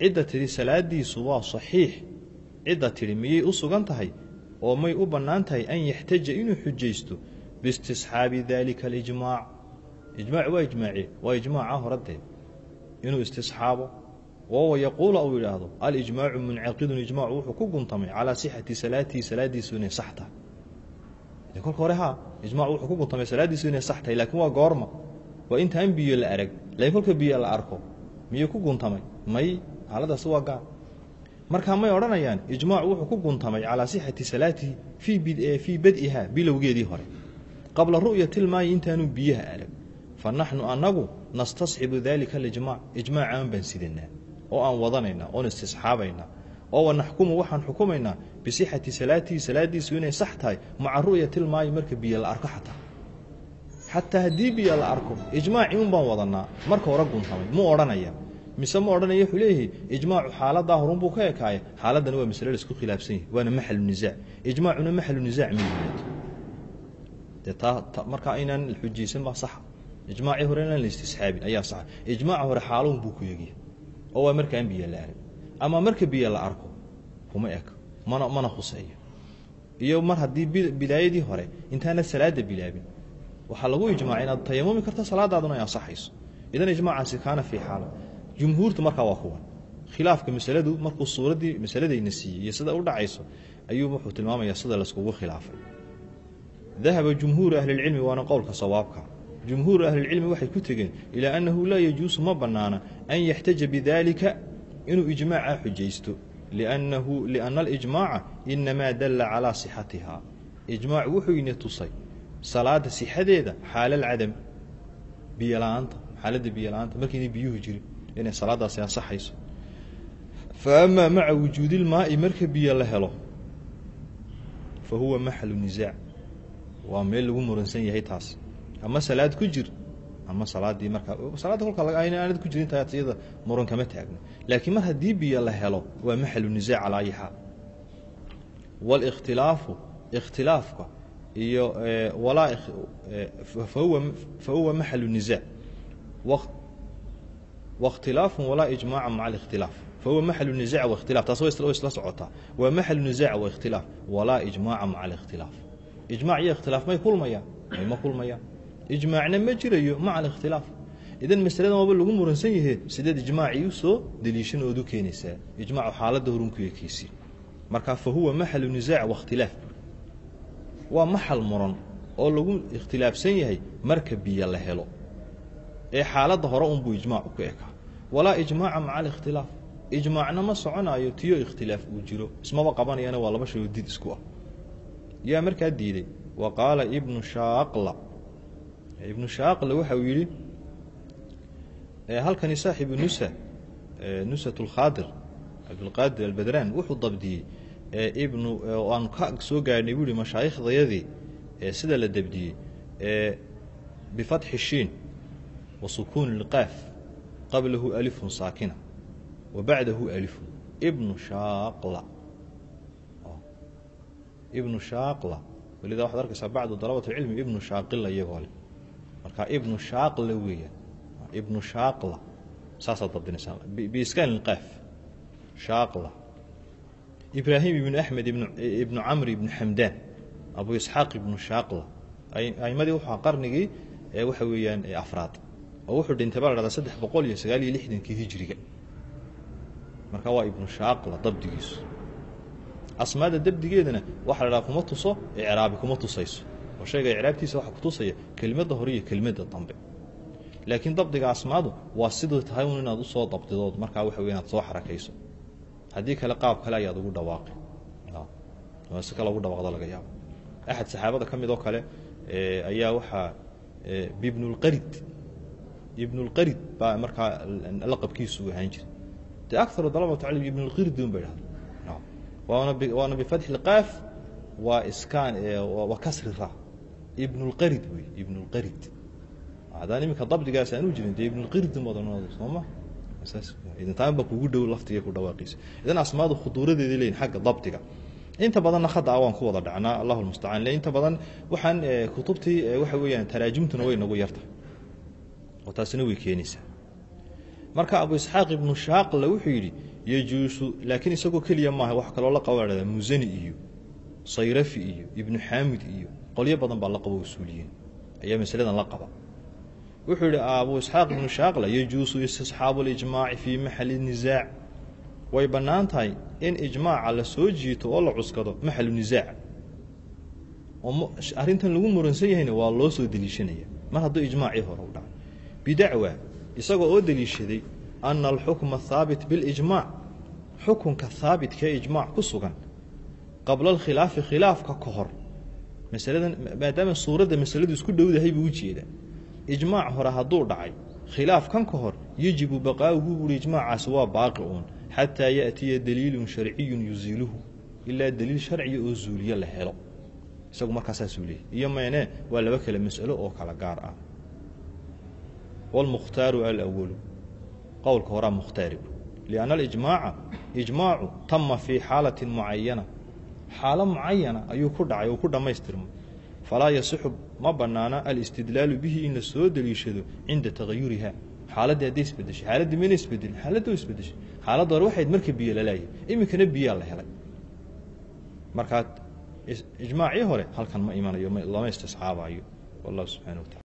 cidda tidhi salaadiisu waa saxiix cidda tidhi miyay u sugan tahay oo may u bannaan tahay an yaxtaja inuu xujaysto biistisxaabi daalika alijmaac ijmaac waa ijmaaci waa ijmaaca horadee inuu istisxaabo oo yaquula uu yidhaahdo alijmaacu muncaqidun ijmaacu wuxuu ku guntamay calaa sixati salaatihi salaadiisu inay sax tahay kolka hore ha ku guntamay salaadiisu inay sax tahay laakiin waa goorma waa intaan la arag laakiin kolka la arko miyuu ku guntamay may xaaladaasi waa gaar may odhanayaan ijmaacu wuxuu ku guntamay calaa sixati salaatihi fii fii badiha bilowgeedii hore qabla ru'yatilmaayi intaanu biyaha arag fa naxnu annagu nastasxibu dalika alijmac ijmaacaan baan sidanaa oo aan wadanaynaa oon istisxaabaynaa oo wanaxkumu waxaan xukumaynaa bisixati salaatihi salaadiisu inay sax tahay maca ru'yatilmaayi marka biyo la arko xataa. Xataa haddii biyo la arko ijmaacii un baan wadanaa marka hore guntamay mu odhanaya. Mise ma odhanaya wuxuu leeyahay ijmaacu xaaladaa horunbuu ka ekaaya xaaladana waa masale la isku khilaafsan yahay waana maxalu nisaac ijmaacuna maxalu nisaac yimaado. Dee taa markaa inaan xujaysan baa saxa. Ijmaacii hore inaan la istisxaabin ayaa saxa. Ijmaaca hore xaaluhun buu ku eegaya oo waa markaan biyo la arag ama marka biyo la arko kuma eg mana mana khuseeyo. Iyo mar haddii bidaayadii hore intaanad salaada bilaabin waxaa lagu ijmaacay inaad tayamumi karto salaadaaduna ay ansaxayso idan ijmaacaasi kaana fii xaala. Jumhuurta markaa waa kuwan. Khilaafka masaladu markuu suuraddii masaladayna siiyey iyo sida u dhacayso ayuu wuxuu tilmaamayaa sida laiskugu khilaafay. Dahaba jumhuuru ahlilcilmi waana qowlka sawaabka jumhuuru ahlilcilmi waxay ku tegeen ilaa annahu laa yajuusu ma bannaana an yaxtaja bidaalika inuu ijmaaca xujaysto. Liannahu lianna alijmaaca inamaa dalla calaa sixatiha ijmaac wuxuu ina tusay salaada sixadeeda xaala alcadam biyo la'aanta xaaladda biyo la'aanta markaynay biyuhu jirin inay salaadaasi ansaxayso. Fa amaa maca wujuudilmaa'i marka biyo la helo fa huwa maxalu nisaac waa meel lagu muransan yahay taas ama salaad ku jir. Ama salaadii markaa salaadda kolka aanad ku jirin tahay tiyada muran kama taagno laakiin mar haddii biyo la helo waa maxalu nisaac calaa ayi xaal walikhtilaafu ikhtilaafka iyo eh, walaa eh, fahuwa maxalu nisaac wakhtilaafu walaa ijmaaca maca alikhtilaaf. Fahuwa maxalu nisaac wakhtilaf taas way isla socotaa. Waa maxalu nisaac wakhtilaaf walaa ijmaaca maca alikhtilaaf. Ijmac iyo ikhtilaaf may kulmayaan may ma kulmayaan ijmaacna ma jirayo maca alikhtilaaf idan masaladan waaba lagu muransan yahe sideed ijmaacii u soo daliishan ood u keenaysaa. Ijmaacu xaaladda horunku ekiisi marka fa huwa maxalu nisaac waاkhtilaaf waa maxal muran oo lagu ikhtilaafsan yahay marka biyo la helo. Ee xaaladda hore unbuu ijmaacu ku ekaa. Walaa ijmaaca maca alikhtilaaf ijmaacna ma soconaayo tiyo ikhtilaaf uu jiro. Ismaba qabanayana waa laba shayoo did isku ah. Yaa markaa diiday? Wa qaala ibnu shaaqla ibnu shaaqla waxa uu yidhi halkani saaxibu nusa nusat lkhaadir cabdulqaadir albadraan wuxuu dabdiyey. Ibnu aanu ka soo gaadhnay buu yihi mashaaikhdayadii sida la dabdiyey. Bifatxi shiin wa sukuuni ilqaaf qablahu alifun saakina wa bacdahu alifun. Ibnu shaaqla ibnu shaaqla walidaa waxad arkaysaa bacdu dalabat alcilmi ibnu shaaqila iyagoo le marka ibnu shaaqla weeyaan ibnu shaaqla saasaad dabdinaysaa biiskaan ilqaaf shaaqla ibraahim ibnu axmed ibnu camr ibnu xamdaan abu isxaaq ibnu shaaqla aimadii wuxuu qarnigii waxa weeyaan afraad. Oo wuxuu dhintay la hahdaa saddex boqol iyo sagaal iyo lixdankii hijriga. Marka waa ibnu shaaqla dabdigiisu. Asmaada dabdigeedana waxa la dhaha kuma tuso icraabi kuma tusayso oo shayga icraabtiisa waxa kutusaya kelimadda hore iyo dambe. Laakiin dabdiga asmaadu waa siduu tahay un inaad u soo dabdidood markaa waxa wey inaad soo xarakayso. Haddii kale qaab kale ayaad ugu dhawaaqi. Si kale ugu dhawaaqda laga yaabo. Axad saxaabada ka mid oo kale ayaa waxaa bibnulqarid ibnulqarid baa markaa laqabkiisu ahaan jiray. De akaru dalabatu cilm ibnulqirdi un ba idhahda waana bifatxi lqaaf waa iskaan waa kasri ra ibnulqarid wey ibnulqarid. Haddaan iminka dabdigaas aanu jirin dee ibnulqirdi madanooda sooma saas idintaan ba kugu dhow laftiga ku dhawaaqiisa idan asmaadu khuduuradeeda leeyihiin xagga dabdiga. Inta badanna khada waan ku wada dhacnaa allahu lmustacaan inta badan waxaan kutubtii waxa weeyaan taraajimtuna way nagu yartahay oo taasina way keenaysaa. Marka abu isxaaq ibnu shaaqla wuxuu yidhi yejuusu laakiin isagoo keliya maaha wax kaloo la qaba dhahda musani iyo sayrafi iyo ibnu xaamid iyo qolyo badan baa la qabo usuuliyiin ayaa masaladan la qaba. Wuxuu yidhi abu isxaaq ibnu shaaqla yejuusu istisxaabu lijmaaci fii maxali nisaac way bannaan tahay in ijmaaca la soo jiito oo la cuskado maxalu nisaac arrintan lagu muransan yahayna waa loo soo deliishanaya. Mar hadduu ijmaacii hore u dhaco. Bidacwa isagoo oo deliishaday ana alxukma haabit bilijmaac xukunka haabitka ee ijmaac ku sugan qabla alkhilaafi khilaafka ka hor masaladan maadaama suuradda masaladu isku dhowdahay buu u jeedaa ijmaac hore hadduu dhacay khilaaf kan ka hor yajibu baqaa'uhu buuhi ijmaacaasi waa baaqi uun xataa yaأtiya daliilun sharciyun yuziiluhu ilaa daliil sharciya oo zuuliye la helo. Isagu markaasaasuu leeyay iyo meene waa laba kale mas'alo oo kala gaar ah. Wاlmukhtaaru alawalu qowlka horaa mukhtaarigu lianna alijmaaca ijmaacu tama fii xaalatin mucayana xaalo mucayana ayuu ku dhacay oo ku dhammaystirmay falaa yasixu ma bannaana alistidlaalu bihi in la soo deliishado cinda tagayuriha xaaladdii hadday isbedeshay xaaladdii mayna isbedelin xaaladda o isbedeshay. Xaaladda hore waxayd marka biyo lalaayay iminkana biyaa la helay. Markaa ijmaacii hore halkan ma imanayo lama istisxaabayo wallahu subxana wa tacala